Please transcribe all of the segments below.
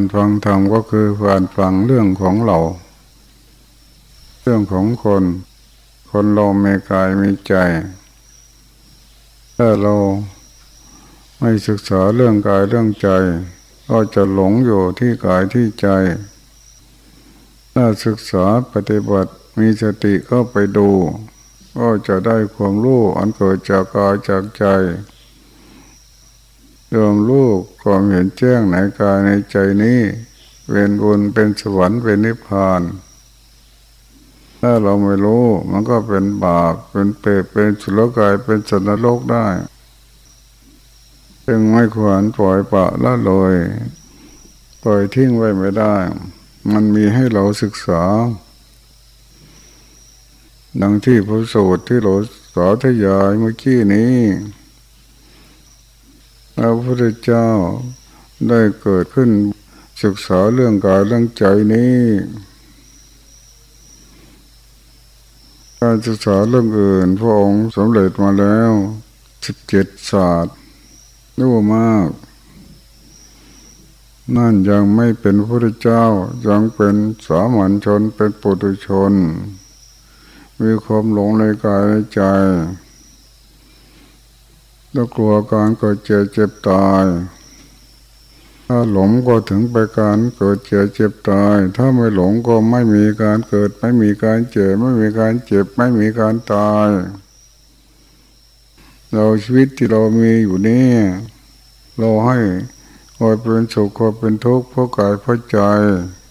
การฟังธรรมก็คือการฟังเรื่องของเรา เรื่องของคน คนเราไม่กายมีใจ ถ้าเราไม่ศึกษาเรื่องกายเรื่องใจ ก็จะหลงอยู่ที่กายที่ใจ ถ้าศึกษาปฏิบัติมีสติก็ไปดู ก็จะได้ความรู้อันเกิดจากกายจากใจ รวมรู้ความเห็นแจ้งในกายในใจนี้เป็นบุญเป็นสวรรค์เป็นนิพพาน ถ้าเราไม่รู้มันก็เป็นบาปเป็นเปรตเป็นสุรกายเป็นสัตว์นรกได้จึงไม่ควรปล่อยปะละเลยปล่อยทิ้งไว้ไม่ได้ มันมีให้เราศึกษา ดังที่พระสูตรที่เราสาธยายเมื่อกี้นี้ พระพุทธเจ้าได้เกิดขึ้นศึกษาเรื่องกายเรื่องใจนี้ การศึกษาเรื่องอื่น พระองค์สำเร็จมาแล้วสิบเจ็ดศาสตร์รู้มาก นั่นยังไม่เป็นพระเจ้ายังเป็นสามัญชนเป็นปุถุชน มีความหลงในกายในใจ แล้วกลัวการเกิดเจ็บเจ็บตาย ถ้าหลงก็ถึงไปการเกิดเจ็บเจ็บตาย ถ้าไม่หลงก็ไม่มีการเกิด ไม่มีการเจ็บไม่มีการเจ็บไม่มีการตาย เราชีวิตที่เรามีอยู่นี่ เราให้คอยเป็นสุขคอยเป็นทุกข์เพราะกายเพราะใจ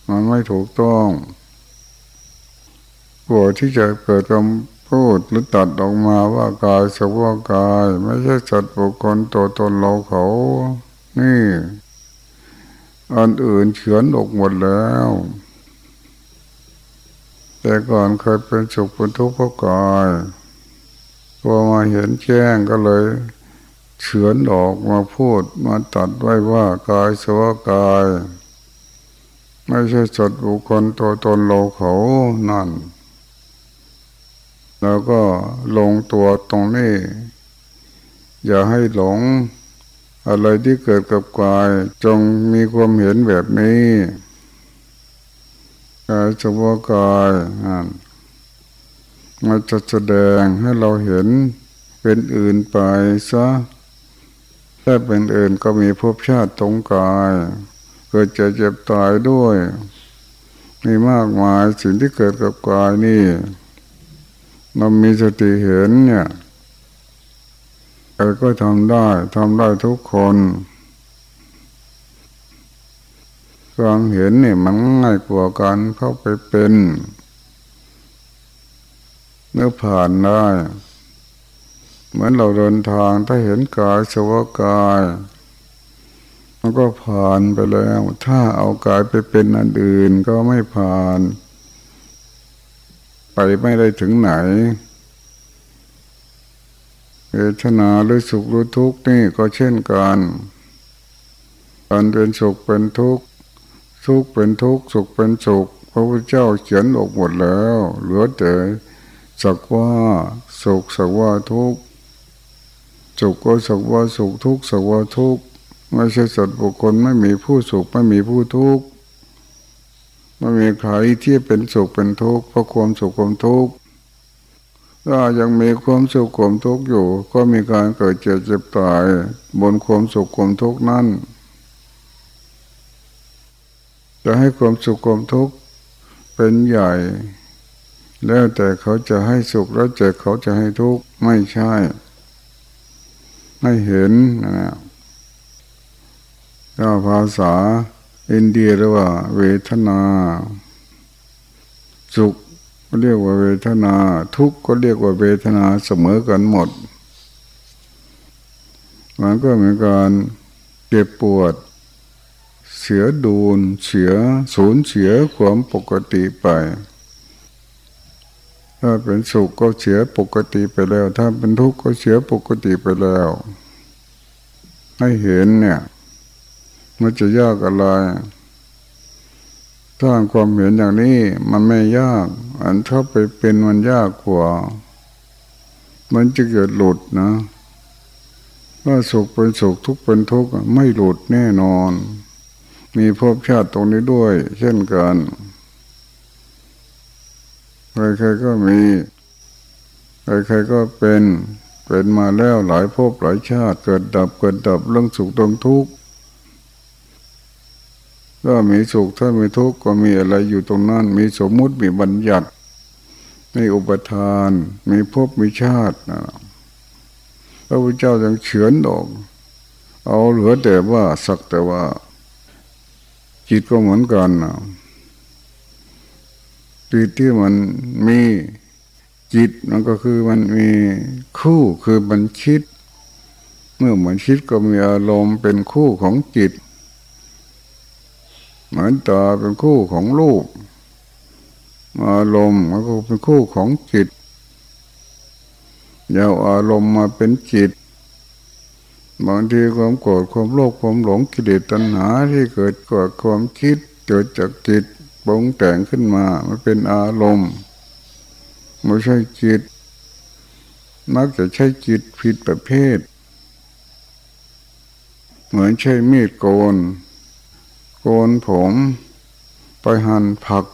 มันไม่ถูกต้องกลัวที่จะเกิดความ พูดหรือตัดออกมาว่ากายสภาวกาย ไม่ใช่สัตว์บุคคลตัวตนเราเขา นี่อันอื่นเฉือนออกหมดแล้ว แต่ก่อนเคยเป็นสุขเป็นทุกข์เพราะกายพอมาเห็นแจ้งก็เลยเฉือนออกมาพูดมาตัดไว้ว่ากายสวากาย ไม่ใช่สัตว์บุคคลตัวตนเราเขานั่น แล้วก็ลงตัวตรงนี้ อย่าให้หลง อะไรที่เกิดกับกาย จงมีความเห็นแบบนี้กายสภาวกายมันจะแสดงให้เราเห็นเป็นอื่นไปซะถ้าเป็นอื่นก็มีภพชาติตรงกาย เกิดจะเจ็บตายด้วย มีมากมายสิ่งที่เกิดกับกายนี่ เรามีสติเห็นเนี่ยใครก็ทำได้ทำได้ทุกคนความเห็นเนี่ยมันง่ายกว่าการเข้าไปเป็นเมื่อผ่านได้เหมือนเราเดินทางถ้าเห็นกายสวากายมันก็ผ่านไปแล้ว ถ้าเอากายไปเป็นอันอื่นก็ไม่ผ่าน ไปไม่ได้ถึงไหนเวทนาหรือสุขหรือทุกข์นี่ก็เช่นกันการเป็นสุขเป็นทุกข์ทุกข์เป็นทุกข์สุขเป็นสุขพระพุทธเจ้าเขียนออกหมดแล้ว เหลือแต่สักว่าสุขสักว่าทุกข์สุขก็สักว่าสุขทุกข์สักว่าทุกข์ไม่ใช่สัตว์บุคคลไม่มีผู้สุขไม่มีผู้ทุกข์ ไม่มีใครที่เป็นสุขเป็นทุกข์เพราะความสุขความทุกข์ถ้ายังมีความสุขความทุกข์อยู่ ก็มีการเกิดเจ็บเจ็บตาย บนความสุขความทุกข์นั้น จะให้ความสุขความทุกข์เป็นใหญ่ แล้วแต่เขาจะให้สุขแล้วเจ็บเขาจะให้ทุกข์ไม่ใช่ ไม่เห็นนะถ้าภาษา อินเดียเรียกว่า เวทนา สุขก็เรียกว่าเวทนา ทุกข์ก็เรียกว่าเวทนาเสมอกันหมด มันก็เหมือนการเจ็บปวด เสียดูนเสียสูญเสียความปกติไป ถ้าเป็นสุขก็เสียปกติไปแล้ว ถ้าเป็นทุกข์ก็เสียปกติไปแล้ว ให้เห็นเนี่ย มันจะยากอะไรถ้าความเห็นอย่างนี้มันไม่ยาก อันถ้าไปเป็นมันยากกว่า มันจะเกิดหลุดนะว่าสุขเป็นสุขทุกข์เป็นทุกข์ไม่หลุดแน่นอน มีภพชาติตรงนี้ด้วย เช่นกันใครๆก็มีใครๆก็เป็นเป็นมาแล้วหลายภพหลายชาติเกิดดับเกิดดับเรื่องสุขตรงทุกข์ ก็มีสุขถ้ามีทุกข์ก็มีอะไรอยู่ตรงนั้น มีสมมุติมีบัญญัติ มีอุปทาน มีภพมีชาตินะพระพุทธเจ้ายังเฉือนออก เอาเหลือแต่ว่าสักแต่ว่า จิตก็เหมือนกันนะจิตที่มันมีจิตมันก็คือมันมีคู่คือมันคิด เมื่อมันคิดก็มีอารมณ์เป็นคู่ของจิต เหมือนตาเป็นคู่ของรูปอารมณ์มันก็เป็นคู่ของจิตยาวอารมณ์มาเป็นจิตบางทีความโกรธความโลภความหลงกิเลสตัณหาที่เกิดกความคิดเกิดจากจิตปรุงแต่งขึ้นมา มันเป็นอารมณ์ไม่ใช่จิต มักจะใช้จิตผิดประเภท เหมือนใช้มีดโกน โกนผมไปหั่นผัก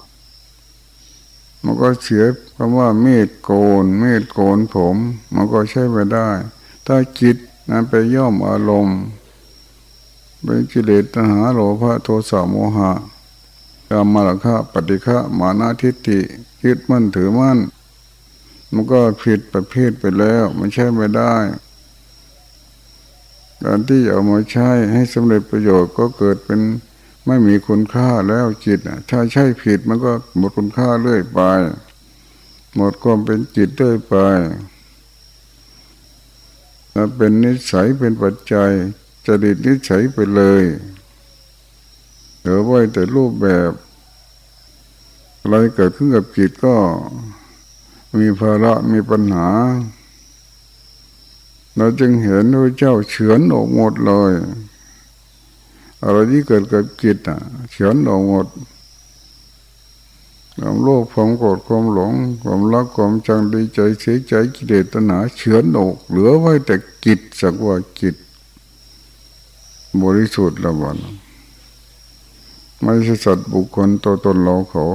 มันก็เสียคำว่ามีดโกนมีดโกนผม มันก็ใช้ไม่ได้ ถ้าจิตนั้นไปย่อมอารมณ์เป็นกิเลสตหาโลภะโทสะโมหะกามมาลคะปฏิฆะมานาทิฏฐิคิดมั่นถือมั่น มันก็ผิดประเภทไปแล้ว มันใช้ไม่ได้การที่เอามาใช้ให้สำเร็จประโยชน์ก็เกิดเป็น ไม่มีคุณค่าแล้วจิตถ้าใช่ผิดมันก็หมดคุณค่าเรื่อยไป หมดความเป็นจิตเรื่อยไปเป็นนิสัยเป็นปัจจัยจดิตนิสัยไปเลยเหลือไว้แต่รูปแบบอะไรเกิดขึ้นกับจิตก็มีภาระมีปัญหา เราจึงเห็นพระเจ้าเฉือนออกหมดเลย อะไรที่เกิดกับจิตอะเฉือนออกหมดความโลภความโกรธความหลงความรักความจังดีใจเสียใจกิเลสตัณหาเฉือนออกเหลือไว้แต่จิตสักว่าจิตบริสุทธิ์ละวันไม่ใช่สัตว์บุคคลตัวตนเราเขา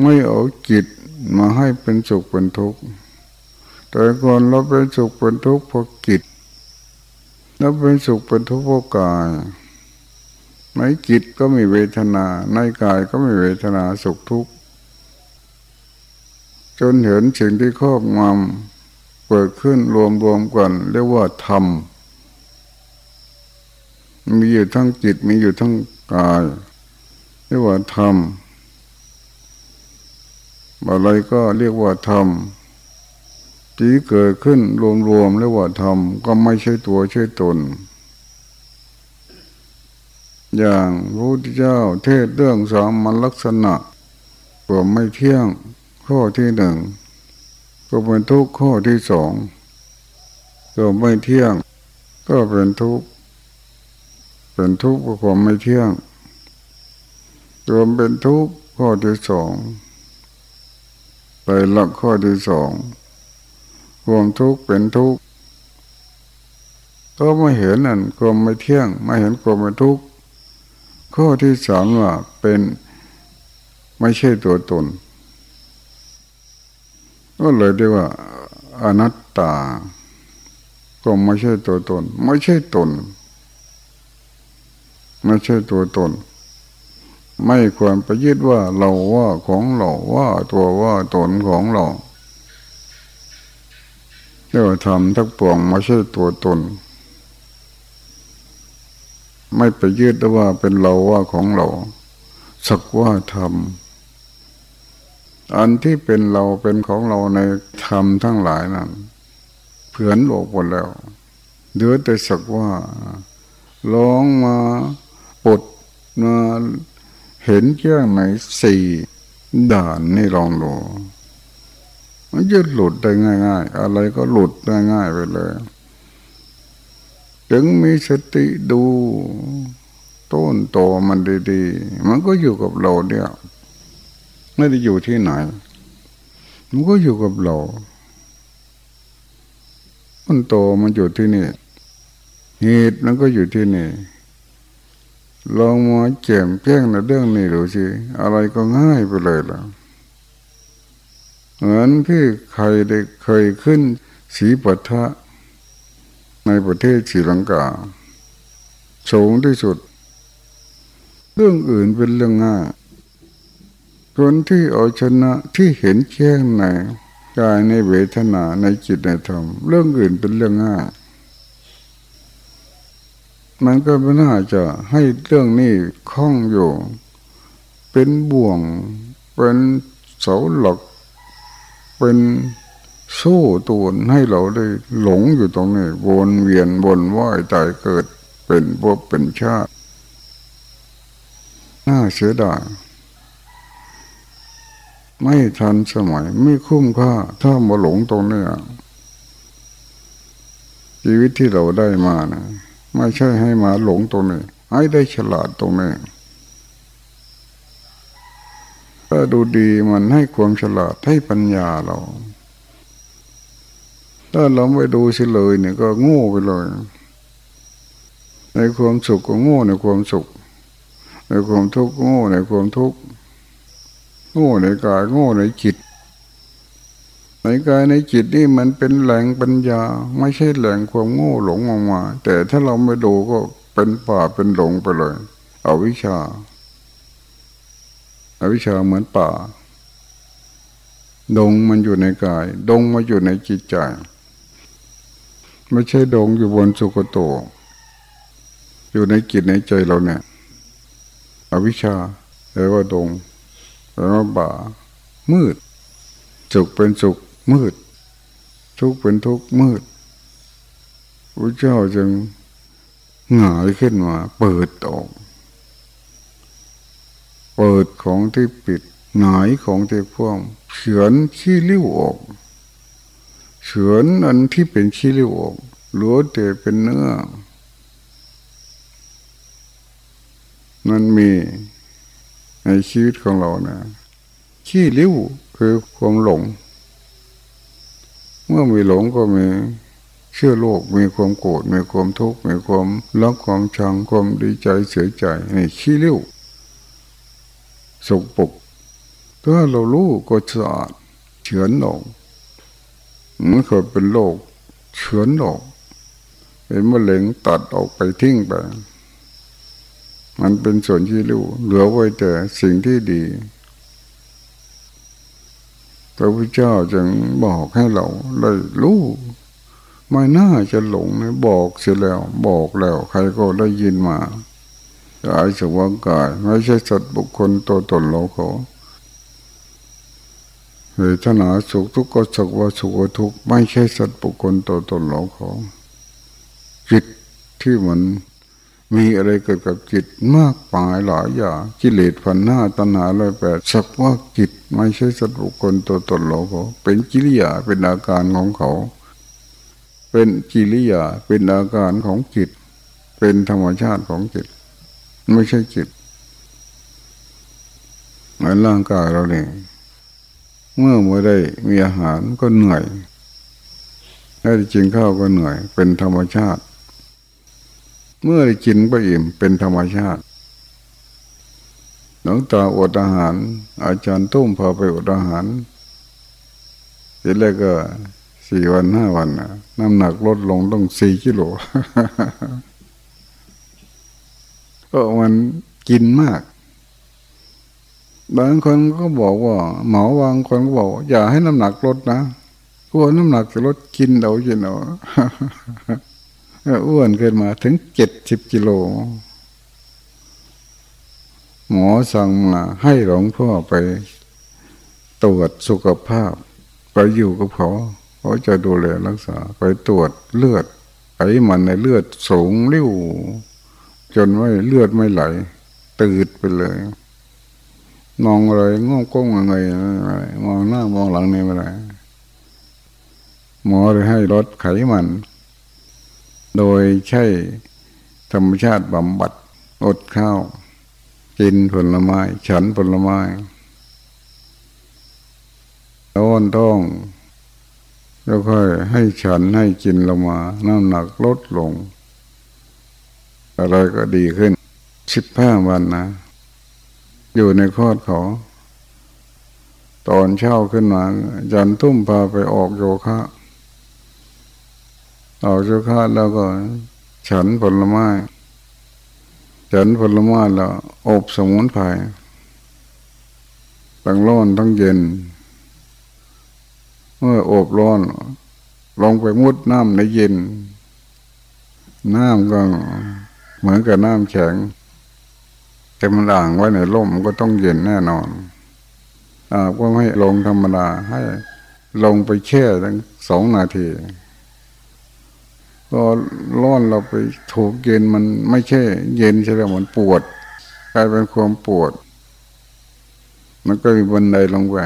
ไม่เอาจิตมาให้เป็นสุขเป็นทุกข์แต่ก่อนเราเป็นสุขเป็นทุกข์เพราะจิต แล้วเป็นสุขเป็นทุกข์เพราะกายในจิตก็มีเวทนา ในกายก็มีเวทนาสุขทุกข์จนเห็นสิ่งที่ครอบงำเปิดขึ้นรวมรวมกันเรียกว่าธรรมมีอยู่ทั้งจิตมีอยู่ทั้งกายเรียกว่าธรรมอะไรก็เรียกว่าธรรม ที่เกิดขึ้นรวมๆเรียกว่าธรรมก็ไม่ใช่ตัวใช่ตน อย่างพระพุทธเจ้าเทศเรื่องสามัญลักษณะก็ไม่เที่ยงข้อที่หนึ่งก็เป็นทุกข์ข้อที่สองก็ไม่เที่ยง ก็เป็นทุกข์เป็นทุกข์เพราะความไม่เที่ยงรวมเป็นทุกข์ข้อที่สองไปหลักข้อที่สอง ความทุกข์เป็นทุกข์ก็ไม่เห็นนั่นความไม่เที่ยง ไม่เห็นความเป็นทุกข์ข้อที่สามว่าเป็นไม่ใช่ตัวตน ก็เลยเรียกว่าอนัตตา ก็ไม่ใช่ตัวตน ไม่ใช่ตน ไม่ใช่ตัวตน ไม่ควรไปยึดว่าเราว่าของเราว่าตัวว่าตนของเรา เรียกว่าทำทั้งปวงไม่ใช่ตัวตน ไม่ไปยึดว่าเป็นเราว่าของเรา สักว่าทำอันที่เป็นเราเป็นของเราในธรรมทั้งหลายนั้นเผื่อนโลกหมดแล้วเดือแต่สักว่าลองมาปดมาเห็นแค่ไหนสี่ด่านนี่ลองดู มันจะหลุดได้ง่าย ๆ อะไรก็หลุดได้ง่ายไปเลย ถึงมีสติดู ต้นโตมันดีๆ มันก็อยู่กับเราเนี่ยไม่ได้อยู่ที่ไหน มันก็อยู่กับเราต้นโตมันอยู่ที่นี่เหตุมันก็อยู่ที่นี่ลองมาเจ็มแก้งในเรื่องนี้ดูสิอะไรก็ง่ายไปเลยล่ะ เหมือนที่ใครได้เคยขึ้นสีปัทะในประเทศศรีลังกาสูงที่สุด เรื่องอื่นเป็นเรื่องง่ายคนที่เอาชนะที่เห็นแค่งในกายในเวทนาในจิตในธรรม เรื่องอื่นเป็นเรื่องง่ายมันก็ไม่น่าจะให้เรื่องนี้คล้องอยู่ เป็นบ่วง เป็นเสาหลัก เป็นโซ่ตูนให้เราได้หลงอยู่ตรงนี้วนเวียนวนว่ายตายเกิดเป็นพวกเป็นชาติน่าเสียดายไม่ทันสมัยไม่คุ้มค่า ถ้ามาหลงตรงนี้ชีวิตที่เราได้มานะไม่ใช่ให้มาหลงตรงนี้ ให้ได้ฉลาดตรงนี้ ถ้าดูดีมันให้ความฉลาดให้ปัญญาเรา ถ้าเราไม่ดูสิเลยเนี่ยก็โง่ไปเลย ในความสุขก็โง่ในความสุข ในความทุกข์โง่ในความทุกข์โง่ในกายโง่ในจิตในกายในจิตนี่มันเป็นแหล่งปัญญา ไม่ใช่แหล่งความโง่หลงออกมา แต่ถ้าเราไม่ดูก็เป็นป่าเป็นหลงไปเลย เอาวิชา อวิชชาเหมือนป่า ดงมันอยู่ในกาย ดงมาอยู่ในจิตใจ ไม่ใช่ดงอยู่บนสุกโต อยู่ในจิตในใจเราเนี่ย อวิชาแปลว่าดงแปลว่าป่า มืด สุขเป็นสุขมืด ทุกข์เป็นทุกข์มืดพระเจ้าจึงหงายขึ้นมา เปิดออก เปิดของที่ปิดหงายของที่พ่วงเฉือนขี้ริ้วออกเฉือนอันที่เป็นขี้ริ้วออกหลือแต่เป็นเนื้อ มันมีในชีวิตของเรานะขี้ริ้วคือความหลง เมื่อมีหลงก็มีเชื่อโลกมีความโกรธมีความทุกข์มีความรักความชังความดีใจเสียใจนี่ขี้ริ้ว สกปรกถ้าเรารู้ก็สะอาดเฉือนออกมันเคยเป็นโรคเฉือนออกเป็นมะเร็งตัดออกไปทิ้งไป มันเป็นส่วนที่รู้เหลือไว้แต่สิ่งที่ดีพระพุทธเจ้าจึงบอกให้เราได้รู้ไม่น่าจะหลงนะบอกเสียแล้ว บอกแล้ว ใครก็ได้ยินมา กายสวงกายไม่ใช่สัตว์บุคคลตัวตนเราเขาเวทนาสุขทุกข์ก็สักว่าสุขทุกข์ไม่ใช่สัตว์บุคคลตัวตนเราเขาจิตที่มันมีอะไรเกิดกับจิตมากมายหลายอย่างกิเลสพันหน้าตัณหาลอยแปดสักว่าจิตไม่ใช่สัตว์บุคคลตัวตนเราเขาเป็นกิริยาเป็นอาการของเขา เป็นกิริยาเป็นอาการของจิต เป็นธรรมชาติของจิต ไม่ใช่จิตเหมือนร่างกายเราเนี่ยเมื่อไม่ได้มีอาหารก็เหนื่อยได้กินข้าวก็เหนื่อย เป็นธรรมชาติ เมื่อได้กินก็อิ่มเป็นธรรมชาติหลวงตาอดอาหาร อาจารย์ตุ้มพาไปอดอาหารทีแรกก็สี่วันห้าวันน้ำหนักลดลงต้องสี่กิโล ก็มันกินมาก บางคนก็บอกว่า หมอบางคนก็บอก อย่าให้น้ำหนักลดนะกลัวน้ำหนักจะลดกินเอากินเอาอ้วนขึ้นมาถึงเจ็ดสิบกิโล หมอสั่งมาให้หลวงพ่อไปตรวจสุขภาพ ไปอยู่กับเขาเขาจะดูแลรักษา ไปตรวจเลือดไขมันในเลือดสูงริ้ว จนไม่เลือดไม่ไหล ตืดไปเลย มองอะไรงงก้งอะไรมองหน้ามองหลังนี่ไม่ได้หมอเลยให้ลดไขมัน โดยใช้ธรรมชาติบำบัดอดข้าว กินผลไม้ ฉันผลไม้ต้นต้องแล้วค่อยให้ฉันให้กินลงมา น้ำหนักลดลง อะไรก็ดีขึ้นสิบห้าวันนะ อยู่ในคอดเขา ตอนเช้าขึ้นมาจันทุ่มพาไปออกโยคะ ออกโยคะแล้วก็ ฉันผลไม้ ฉันผลไม้แล้วอบสมุนไพรตั้งร้อนทั้งเย็น เมื่ออบร้อน ลงไปมุดน้ำในเย็น น้ำก็ เหมือนกับน้ำแข็งแต่มันด่างไว้ในร่มก็ต้องเย็นแน่นอนอาก็ไม่ลงธรรมดาให้ลงไปแช่ตั้งสองนาทีก็ร้อนเราไปถูกเย็นมันไม่ใช่ เย็นใช่ไหมมันปวดกลายเป็นความปวด มันก็มีบันไดลงไป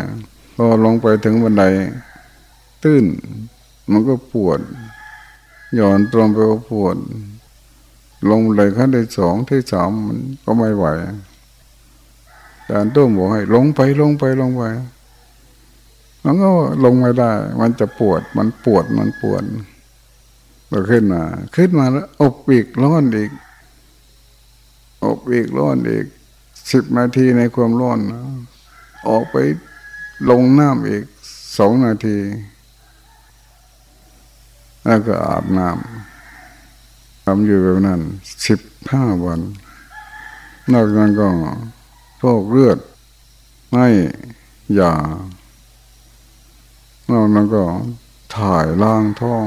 พอลงไปถึงบันได ตื้น มันก็ปวด หย่อนตรงไปก็ปวด ลงเลยขั้นที่สองที่สามมันก็ไม่ไหวอาจารตุ้มบอกให้ ลงไปลงไปลงไปแล้วก็ลงไม่ได้ มันจะปวด มันปวดมันปวดก็ขึ้นมา ขึ้นมาแล้วอบอีกร้อนอีก อบอีกร้อนอีกสิบนาทีในความร้อนออกไปลงน้ำอีกสองนาที แล้วก็อาบน้ำ ทำอยู่แบบนั้นสิบห้าวัน นอกนั้นก็โรคเลือด ไม่ยานอกนั้นก็ถ่ายล่างท้อง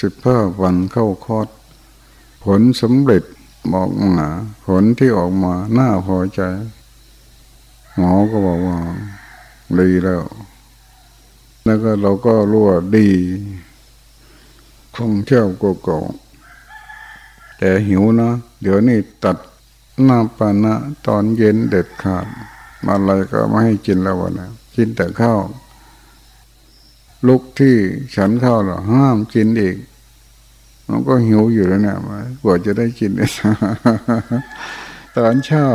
สิบห้าวันเข้าคอด ผลสำเร็จบอกหนาผลที่ออกมาน่าพอใจ หมอก็บอกว่าดีแล้ว แล้วก็เราก็รู้ว่าดี คงเที่ยวโกๆแต่หิวนะ เดี๋ยวนี้ตัดหน้าปานะ ตอนเย็นเด็ดขาดอะไรก็ไม่ให้กินแล้ววันนะกินแต่ข้าวลุกที่ฉันข้าวหรอห้ามกินอีก มันก็หิวอยู่แล้วเนี่ยกว่าจะได้กินตอนเช้า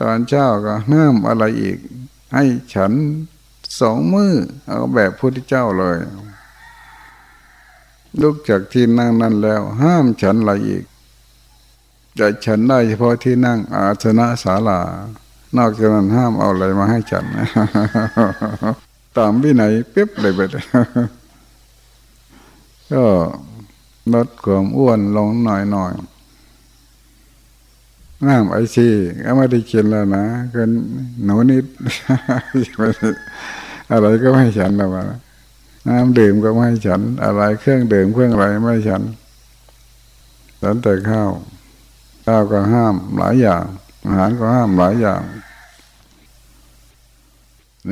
ตอนเช้าก็ห้ามอะไรอีก ให้ฉันสองมือเอาแบบพุทธเจ้าเลย ลุกจากที่นั่งนั้นแล้ว ห้ามฉันอะไรอีกจะฉันได้เฉพาะที่นั่งอาสนะศาลานอกจากนั้นห้ามเอาอะไรมาให้ฉันตามวินัยเป๊บเลยไปก็ลดความอ้วนลงหน่อยหน่อยน้ำไอซีก็ไม่ได้กินแล้วนะกินหนูนิดอะไรก็ไม่ฉันแล้วนะ น้ำดื่มก็ไม่ฉัน อะไรเครื่องดื่มเครื่องอะไรไม่ฉันฉันแต่ข้าวข้าวก็ห้ามหลายอย่าง อาหารก็ห้ามหลายอย่าง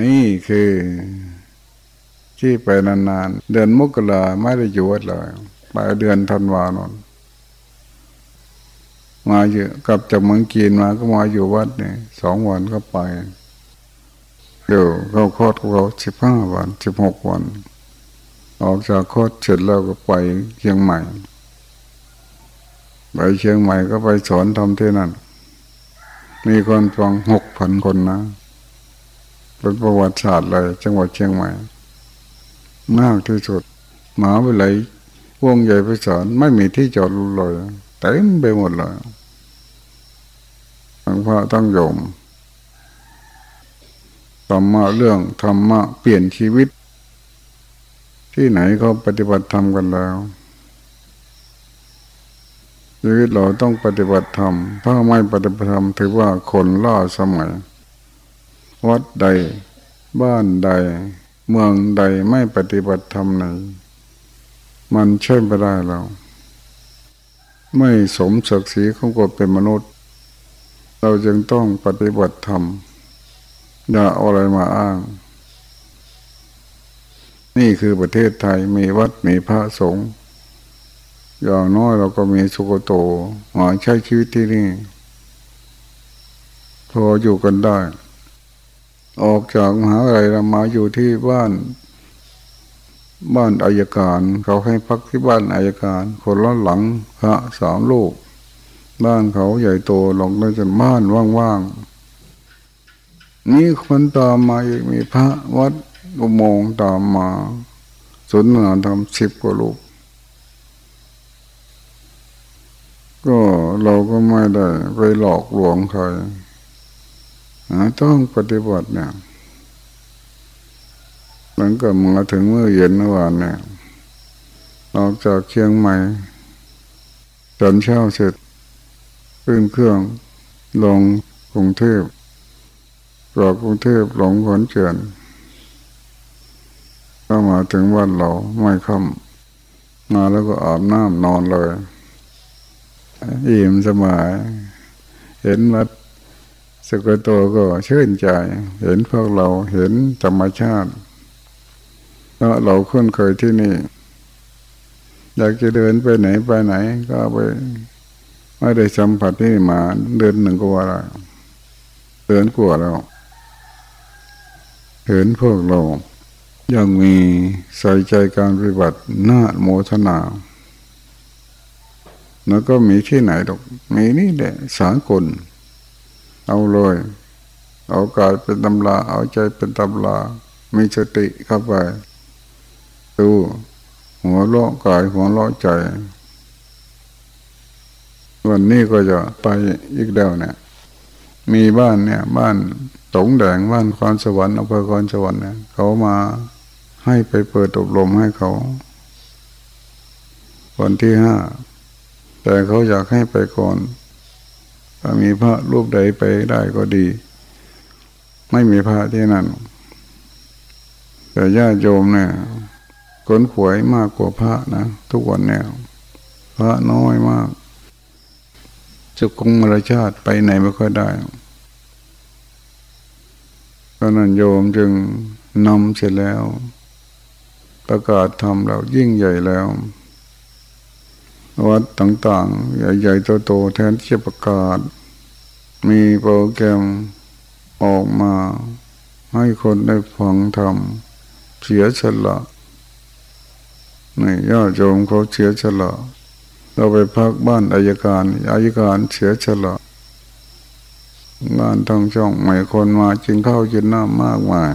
นี่คือที่ไปนานๆ เดือนมกราไม่ได้อยู่วัดเลยไปเดือนธันวานนมาอยู่กับจากเมืองกีนมาก็มาอยู่วัดเนี่ยสองวันก็ไปเดี๋ยวเขาคลอดเขาสิบห้าวันสิบหกวัน ออกจากโคตรเสร็จแล้วก็ไปเชียงใหม่ ไปเชียงใหม่ก็ไปสอนทำที่นั่น มีคนฟังหกพันคนนะ เป็นประวัติศาสตร์เลย จังหวัดเชียงใหม่ มากที่สุดหมาไปไหลวงใหญ่ไปสอนไม่มีที่จอดเลยเต็มไปหมดเลยทั้งพระทั้งโยมธรรมะเรื่องธรรมะเปลี่ยนชีวิต ที่ไหนเขาปฏิบัติธรรมกันแล้วชีวิตเราต้องปฏิบัติธรรม ถ้าไม่ปฏิบัติธรรมถือว่าคนล่าสมัย วัดใด บ้านใด เมืองใดไม่ปฏิบัติธรรมไหน มันใช่ไม่ได้แล้วไม่สมศักดิ์ศรีของคนเป็นมนุษย์ เราจึงต้องปฏิบัติธรรม อย่าเอาอะไรมาอ้าง นี่คือประเทศไทยมีวัดมีพระสงฆ์อย่างน้อยเราก็มีสุโกโตมาใช้ชีวิตที่นี่ พออยู่กันได้ ออกจากมหาลัยเรามาอยู่ที่บ้าน บ้านอายการ เขาให้พักที่บ้านอายการ คนละหลังพระสามลูก บ้านเขาใหญ่โตลงเลยจนบ้านว่างๆนี่คนตามมาอีกมีพระวัด อุโมงตามมาสุนทรธรรมสิบกว่าลูก ก็เราก็ไม่ได้ไปหลอกลวงใครต้องปฏิบัติเนี่ยหลังก็มาถึงเมื่อเย็นเมื่อวานเนี่ยออกจากเชียงใหม่จนเช้าเสร็จขึ้นเครื่องลงกรุงเทพจากกรุงเทพลงขอนเจือ นก็มาถึงวันเราไม่ค่ำมาแล้วก็อาบน้ำนอนเลยอิ่มสบายเห็นวัดสกโตก็ชื่นใจ เห็นพวกเราเห็นธรรมชาติแล้วเราคุ้นเคยที่นี่ อยากจะเดินไปไหนไปไหน ก็ไปไม่ได้สัมผัสที่มาเดินหนึ่งก็ว่าเดินกลัวแล้วเห็นพวกเรา ยังมีใส่ใจการปฏิบัติน่าโมทนาแล้วก็มีที่ไหนดอกมีนี่แหละสากล เอาเลย เอากายเป็นตำราเอาใจเป็นตำรามีสติเข้าไป ดูหัวเลาะกายหัวเลาะใจ วันนี้ก็จะไปอีกเดียวเนี่ย มีบ้านเนี่ย บ้านตงแดงบ้านคอนสวรรค์อำเภอคอนสวรรค์เนี่ยเขามา ให้ไปเปิดอบรมให้เขาวันที่ห้าแต่เขาอยากให้ไปก่อนถ้ามีพระรูปใดไปได้ก็ดี ไม่มีพระที่นั่น แต่ญาติโยมเนี่ยคนขวยมากกว่าพระนะทุกวันเนี่ยพระน้อยมากจุกงมรชาติไปไหนไม่ค่อยได้เพราะนั้นโยมจึงนำเสร็จแล้ว ประกาศทำเรายิ่งใหญ่แล้ว วัดต่างๆ ใหญ่ๆโตๆแทนที่จะประกาศ มีโปรแกรมออกมา ให้คนได้ฟังธรรมเสียสละนี่ญาติโยมเขาเสียสละเราไปพักบ้านอายการอายการเสียสละงานทั้งช่องใหม่คนมาจินข้าวจินน้ำมากมาย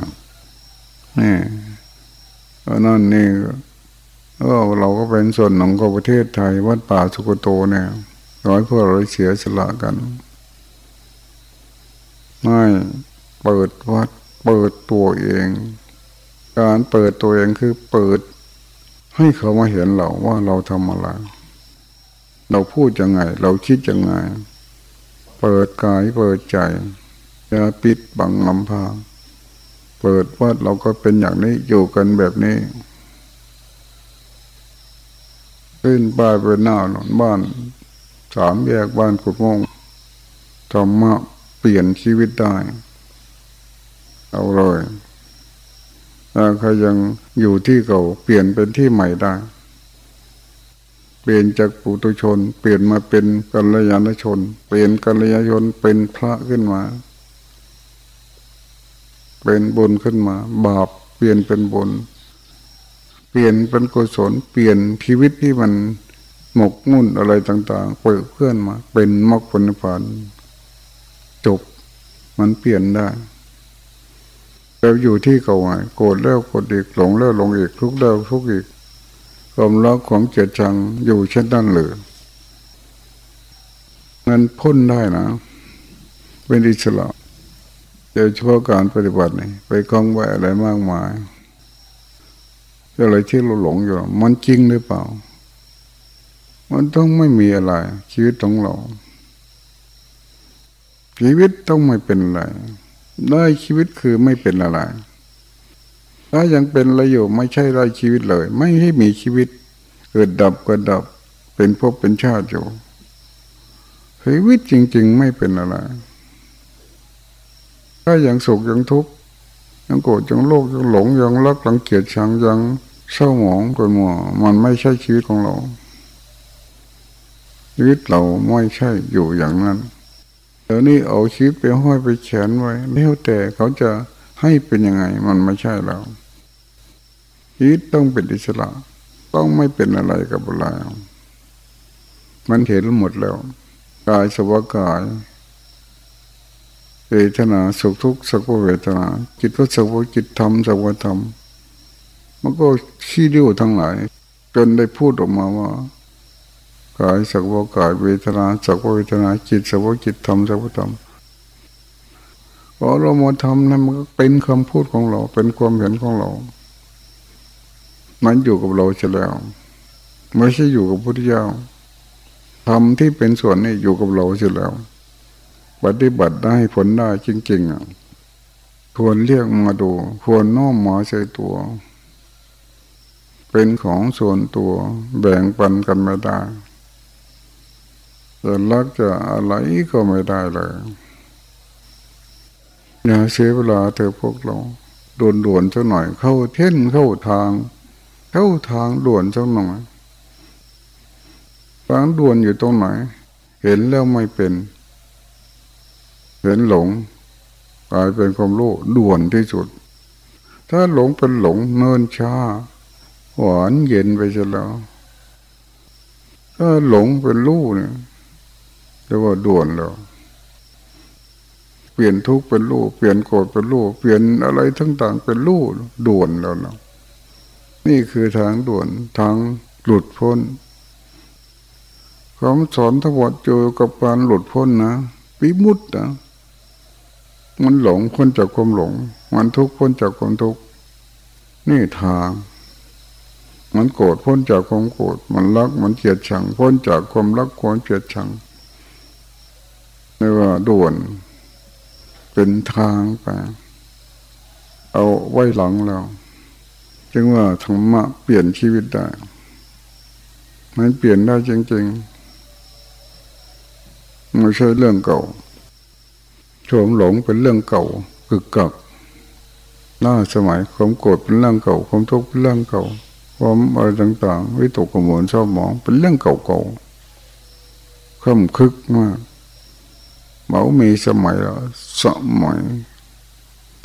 นี่ นั่นนี่เออเราก็เป็นส่วนหนึ่งของประเทศไทย วัดป่าสุกโตเนี่ยร้อยพวกเราเสียสละกัน ไม่เปิดวัด เปิดตัวเอง การเปิดตัวเองคือเปิด ให้เขามาเห็นเราว่าเราทำอะไร เราพูดยังไง เราคิดยังไง เปิดกายเปิดใจ อย่าปิดบังลำพา เปิดวัดเราก็เป็นอย่างนี้อยู่กันแบบนี้ขึ้นป้ายไปหน้าหนอนบ้านสามแยกบ้านกุดมงธรรมะเปลี่ยนชีวิตได้ เอาเลยถ้าใครยังอยู่ที่เก่าเปลี่ยนเป็นที่ใหม่ได้ เปลี่ยนจากปุตุชน เปลี่ยนมาเป็นกัลยาณชน เปลี่ยนกัลยาณชนเป็นพระขึ้นมา เป็นบุญขึ้นมา บาปเปลี่ยนเป็นบุญ เปลี่ยนเป็นกุศลเปลี่ยนชีวิตที่มันหมกมุ่นอะไรต่างๆเปิดเพื่อนมา เป็นมรรคผลผลจบมันเปลี่ยนได้แล้วอยู่ที่เก่าไงโกรธแล้วโกรธอีกหลงแล้วหลงอีกทุกข์แล้วทุกข์อีกความรักของเจียดชังอยู่เช่นนั้นเลยนั้นพ้นได้นะเป็นอิสระ ยเฉพาะการปฏิบัตินี่ไปคล้องไว้อะไรมากมายอะไรที่เราหลงอยู่ มันจริงหรือเปล่า มันต้องไม่มีอะไร ชีวิตของเรา ชีวิตต้องไม่เป็นอะไร ได้ชีวิตคือไม่เป็นอะไรถ้ายังเป็นอะไรอยู่ไม่ใช่ได้ชีวิตเลย ไม่ให้มีชีวิต เกิดดับก็ดับ เป็นภพเป็นชาติอยู่ชีวิตจริง ๆ ไม่เป็นอะไร ถ้ายังสุขยังทุกข์ยังโกรธยังโลภยังหลงยังรักยังเกลียดชังยังเศร้าหมองไปหมดมันไม่ใช่ชีวิตของเราชีวิตเราไม่ใช่อยู่อย่างนั้นเดี๋ยวนี้เอาชีวิตไปห้อยไปแขนไว้แล้วแต่เขาจะให้เป็นยังไง มันไม่ใช่เราชีวิตต้องเป็นอิสระ ต้องไม่เป็นอะไรกับอะไรมันเห็นหมดแล้วกายสวากาย เวทนาสุขทุกข์สักวเวทนาจิตก็สักวจิตธรรมสักวธรรมมันก็ขี้ดิ้วทั้งหลาย จนได้พูดออกมาว่ากายสักว่ากายเวทนาสักว่าเวทนาจิตสักว่าจิตธรรมสักว่าธรรมพอเรามาทำนั้นมันก็เป็นคำพูดของเรา เป็นความเห็นของเรา มันอยู่กับเราเฉแล้วไม่ใช่อยู่กับพุทธเจ้าทำที่เป็นส่วนนี้อยู่กับเราเฉแล้ว ปฏิบัติได้ผลได้จริงๆอะควรเรียกมาดู ควรน้อมมาใช้ตัว เป็นของส่วนตัว แบ่งปันกันไม่ได้จะรักจะอะไรก็ไม่ได้เลยอย่าเสียเวลาเธอพวกเราด่วนด่วนสักหน่อย เข้าเท่นเข้าทาง เข้าทางด่วนสักหน่อยทางด่วนอยู่ตรงไหน เห็นแล้วไม่เป็น เห็นหลงกลายเป็นความรู้ด่วนที่สุด ถ้าหลงเป็นหลงเนินช้า หวานเย็นไปซะแล้ว ถ้าหลงเป็นรู้เนี่ยเรียกว่าด่วนแล้วเปลี่ยนทุกข์เป็นรู้เปลี่ยนโกรธเป็นรู้เปลี่ยนอะไรทั้งต่างเป็นรู้ด่วนแล้วเนาะนี่คือทางด่วนทางหลุดพ้นคำสอนทั้งหมดเจอกับการหลุดพ้นนะวิมุตนะ มันหลงพ้นจากความหลง มันทุกข์พ้นจากความทุกข์นี่ทาง มันโกรธพ้นจากความโกรธมันรักมันเกลียดชังพ้นจากความรักความเกลียดชังนี่ว่าด่วนเป็นทางไปเอาไว้หลังแล้วจึงว่าธรรมะเปลี่ยนชีวิตได้ มันเปลี่ยนได้จริงๆไม่ใช่เรื่องเก่า ชวมหลงเป็นเรื่องเก่ากึกกักล่าสมัยความโกรธเป็นเรื่องเก่าความทุกข์เป็นเรื่องเก่าความอะไรต่างๆวิตกกังวลชอบมองเป็นเรื่องเก่าๆค่ำคึกมากเมามีสมัยแล้วสมัย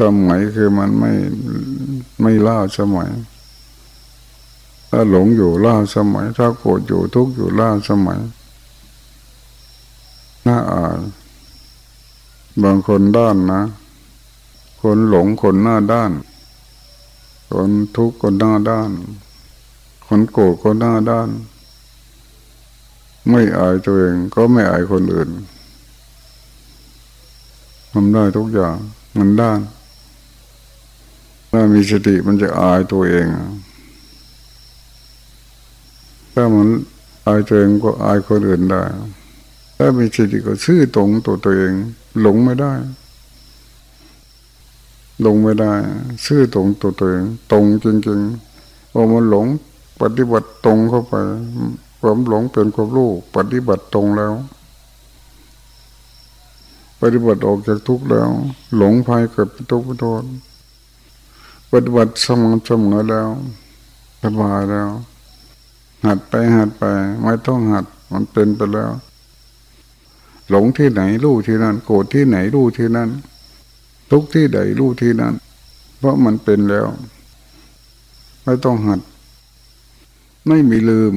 สมัยคือมันไม่ไม่ล่าสมัย ถ้าหลงอยู่ล่าสมัย ถ้าโกรธอยู่ทุกข์อยู่ล่าสมัยน่าอาย บางคนด้านนะ คนหลงคนหน้าด้าน คนทุกข์คนหน้าด้าน คนโกรธคนหน้าด้าน ไม่อายตัวเองก็ไม่อายคนอื่นทำได้ทุกอย่างมันด้านถ้ามีสติมันจะอายตัวเองถ้ามันอายตัวเองก็อายคนอื่นได้ ถ้ามีสติก็ซื่อตรงตัวตัวเอง หลงไม่ได้หลงไม่ได้ ซื่อตรงตัวตัวเองตรงจริงๆพอมันหลง ปฏิบัติตรงเข้าไปความหลงเป็นความรู้ปฏิบัติตรงแล้ว ปฏิบัติออกจากทุกข์แล้ว หลงภายเกิดทุกข์โทษปฏิบัติสม่ำเสมอแล้วสบายแล้ว หัดไปหัดไป ไม่ต้องหัด มันเป็นไปแล้ว หลงที่ไหนรู้ที่นั่นโกรธที่ไหนรู้ที่นั่นทุกที่ใดรู้ที่นั่นเพราะมันเป็นแล้ว ไม่ต้องหัด ไม่มีลืม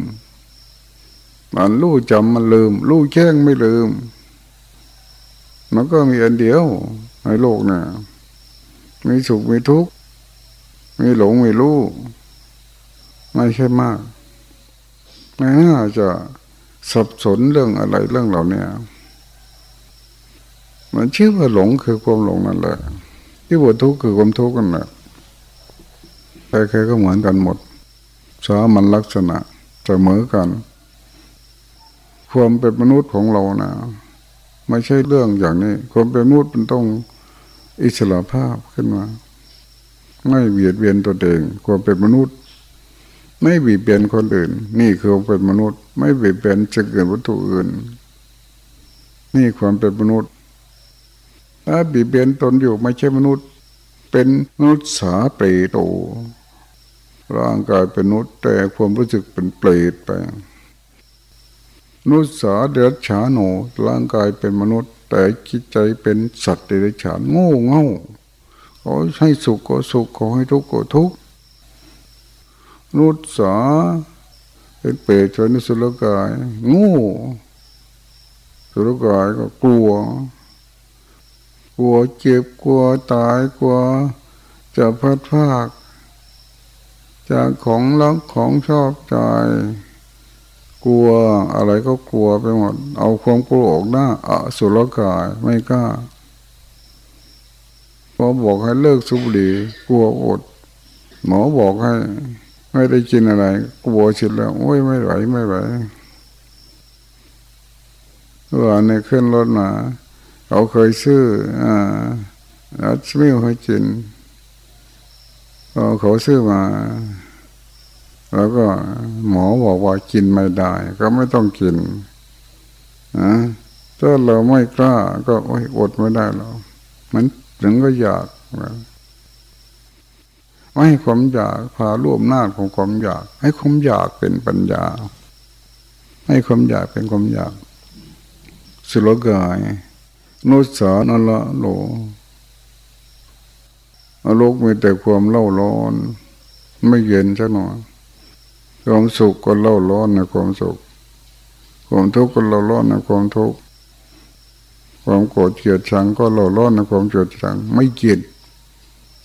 มันรู้จำมันลืม รู้แจ้งไม่ลืม มันก็มีอันเดียวในโลกนี่ยมีสุขมีทุกข์มีหลงมีรู้ไม่ใช่มากไม่น่าจะสับสนเรื่องอะไรเรื่องเหล่านี้ มันชื่อว่าหลงคือความหลงนั่นแหละที่ปว่าทุกข์คือความทุกข์นั่นแหละใครๆก็เหมือนกันหมดสามันลักษณะเสมอกัน ความเป็นมนุษย์ของเรานะไม่ใช่เรื่องอย่างนี้ ความเป็นมนุษย์มันต้องอิสระภาพขึ้นมา ไม่เบียดเบียนตัวเองความเป็นมนุษย์ ไม่บีบเบียนคนอื่น นี่คือความเป็นมนุษย์ ไม่บีบเบียนจะเกิดวัตถุอื่น นี่ความเป็นมนุษย์ ถ้าบีเบียนตนอยู่ไม่ใช่มนุษย์ เป็นมนุษย์สาเปรโต ร่างกายเป็นมนุษย์แต่ความรู้สึกเป็นเปรตไปมนุษย์สาเดือดฉาโนร่างกายเป็นมนุษย์ แต่จิตใจเป็นสัตว์เดรัจฉานโง่เง่าขอให้สุขก็สุขขอให้ทุกข์ก็ทุกข์มนุษย์สาเป็นเปรตชนสุรกายโง่สุรกายก็กลัว กลัวเจ็บกลัวตายกลัวจะพัดพากจากของรักของชอบใจ กลัวอะไรก็กลัวไปหมด เอาความกลัวออกหน้าอสุรกายไม่กล้าพอบอกให้เลิกสูบบุหรี่กลัวอด หมอบอกให้ ไม่ได้กินอะไรกลัวชิดแล้วโอ้ยไม่ไหวไม่ไหวเมื่อในขึ้นรถมา เขาเคยซื้ออ่าแล้วไม่ให้กินพอเขาซื้อมา แล้วก็หมอบอกว่ากินไม่ได้ ก็ไม่ต้องกินนะถ้าเราไม่กล้า ก็อดไม่ได้หรอกมันถึงก็อยากไม่ให้ความอยากพาร่วมหน้าของความอยาก ให้ความอยากเป็นปัญญา ให้ความอยากเป็นความอยาก สุรกาย นุสานละโลอโลกมีแต่ความเล่าร้อน ไม่เย็นซะหน่อยความสุขก็เล่าร้อนในความสุข ความทุกข์ก็เล่าร้อนในความทุกข์ความโกรธเกลียดชังก็เล่าร้อนในความเกลียดชัง ไม่เกลียด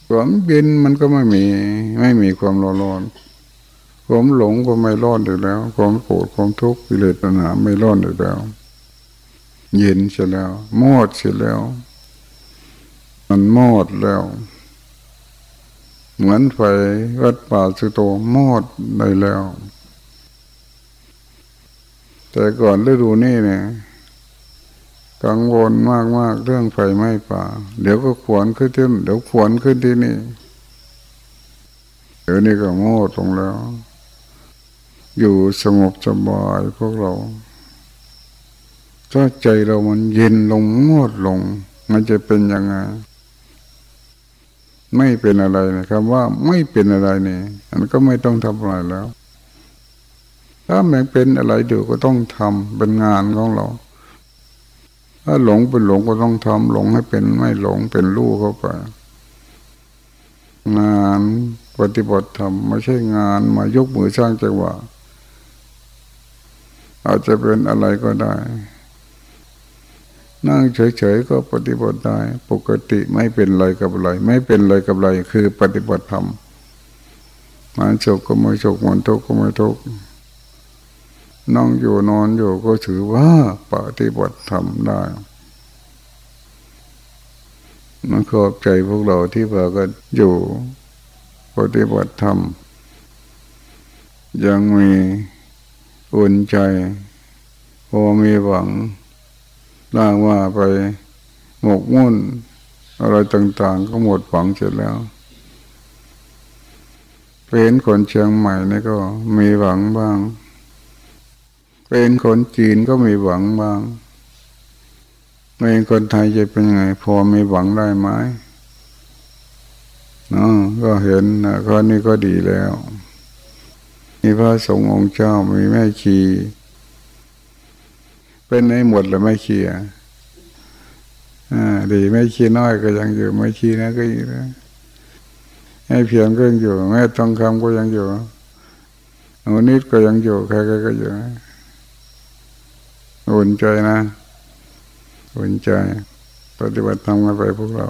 ความเย็นมันก็ไม่มี ไม่มีความร้อนร้อนความหลงก็ไม่ร้อนอยู่แล้ว ความโกรธความทุกข์กิเลสปัญหาไม่ร้อนอยู่แล้ว เย็นเสียแล้วมอดเสียแล้ว มันมอดแล้ว เหมือนไฟวัดป่าสุโตมอดได้แล้ว แต่ก่อนฤดูนี้เนี่ยกังวลมากมากเรื่องไฟไหม้ป่า เดี๋ยวก็ขวนขึ้นที่เดี๋ยวขวนขึ้นที่นี่เดี๋ยวนี้ก็โมดลงแล้ว อยู่สงบสบายพวกเรา ถ้าใจเรามันเย็นลงโมดลง มันจะเป็นยังไงไม่เป็นอะไรนะครับว่าไม่เป็นอะไรนี่มันก็ไม่ต้องทำอะไรแล้ว ถ้ามันเป็นอะไรเดี๋ยวก็ต้องทำเป็นงานของเรา ถ้าหลงเป็นหลงก็ต้องทำหลงให้เป็นไม่หลงเป็นรู้เข้าไปงานปฏิบัติธรรมไม่ใช่งานมายกมือสร้างจังหวะอาจจะเป็นอะไรก็ได้ นั่งเฉยๆก็ปฏิบัติได้ ปกติไม่เป็นไรกับอะไร ไม่เป็นไรกับอะไรคือปฏิบัติธรรมมันโศกก็ไม่โศกมันทุกข์ก็ไม่ทุกข์นั่งอยู่นอนอยู่ก็ถือว่าปฏิบัติธรรมได้มันขอบใจพวกเราที่พากันอยู่ปฏิบัติธรรม ยังมีอุ่นใจพอมีหวัง ล่างว่าไปหมกมุ่น อะไรต่าง ๆ ก็หมดหวังเสร็จแล้วเป็นคนเชียงใหม่นี่ก็มีหวังบ้าง เป็นคนจีนก็มีหวังบ้างเป็นคนไทยจะเป็นยังไง พอมีหวังได้ไหมเนาะก็เห็นนะข้อนี้ก็ดีแล้วมีพระสงฆ์องค์เจ้ามีแม่ชี เป็นในหมดเลยไม่ชีอะอ่าดีไม่ขี้น้อยก็ยังอยู่ ไม่ขี้นะก็อยู่นะให้เพียงก็ยังอยู่แม่ทองคำก็ยังอยู่อนิดก็ยังอยู่ใครๆก็อยู่อุ่นใจนะอุ่นใจ ปฏิบัติทำกันไปพวกเรา